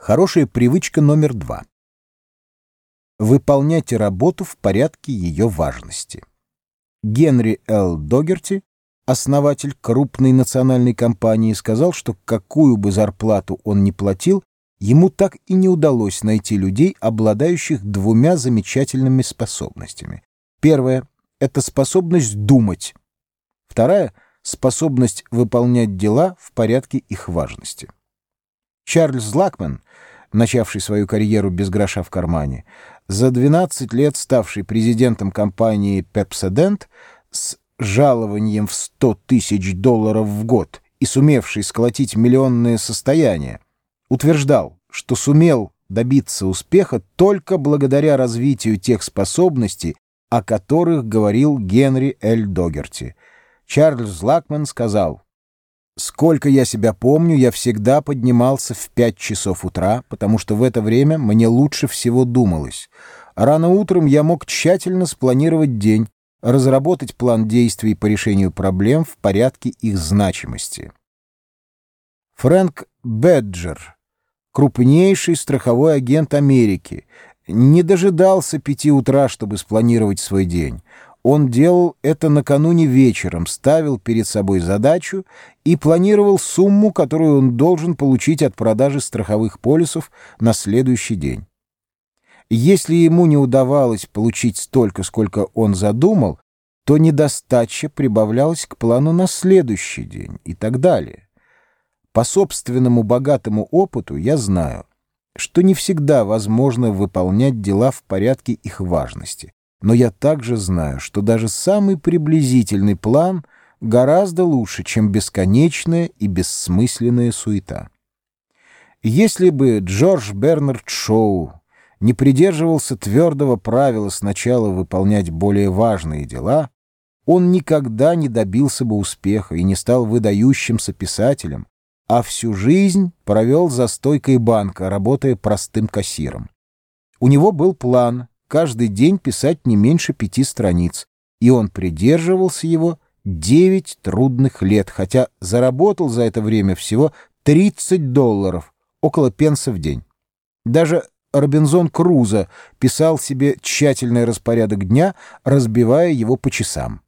Хорошая привычка номер два. Выполняйте работу в порядке ее важности. Генри Л. Догерти, основатель крупной национальной компании, сказал, что какую бы зарплату он ни платил, ему так и не удалось найти людей, обладающих двумя замечательными способностями. Первая — это способность думать. Вторая — способность выполнять дела в порядке их важности. Чарльз Лакман, начавший свою карьеру без гроша в кармане, за 12 лет ставший президентом компании Pepsodent с жалованием в 100 тысяч долларов в год и сумевший сколотить миллионное состояние, утверждал, что сумел добиться успеха только благодаря развитию тех способностей, о которых говорил Генри Эль Догерти. Чарльз Лакман сказал, Сколько я себя помню, я всегда поднимался в пять часов утра, потому что в это время мне лучше всего думалось. Рано утром я мог тщательно спланировать день, разработать план действий по решению проблем в порядке их значимости. Фрэнк Беджер, крупнейший страховой агент Америки, не дожидался пяти утра, чтобы спланировать свой день. Он делал это накануне вечером, ставил перед собой задачу и планировал сумму, которую он должен получить от продажи страховых полисов на следующий день. Если ему не удавалось получить столько, сколько он задумал, то недостача прибавлялась к плану на следующий день и так далее. По собственному богатому опыту я знаю, что не всегда возможно выполнять дела в порядке их важности. Но я также знаю, что даже самый приблизительный план гораздо лучше, чем бесконечная и бессмысленная суета. Если бы Джордж Бернард Шоу не придерживался твердого правила сначала выполнять более важные дела, он никогда не добился бы успеха и не стал выдающимся писателем, а всю жизнь провел за стойкой банка, работая простым кассиром. У него был план, каждый день писать не меньше пяти страниц, и он придерживался его девять трудных лет, хотя заработал за это время всего 30 долларов, около пенса в день. Даже Робинзон Крузо писал себе тщательный распорядок дня, разбивая его по часам.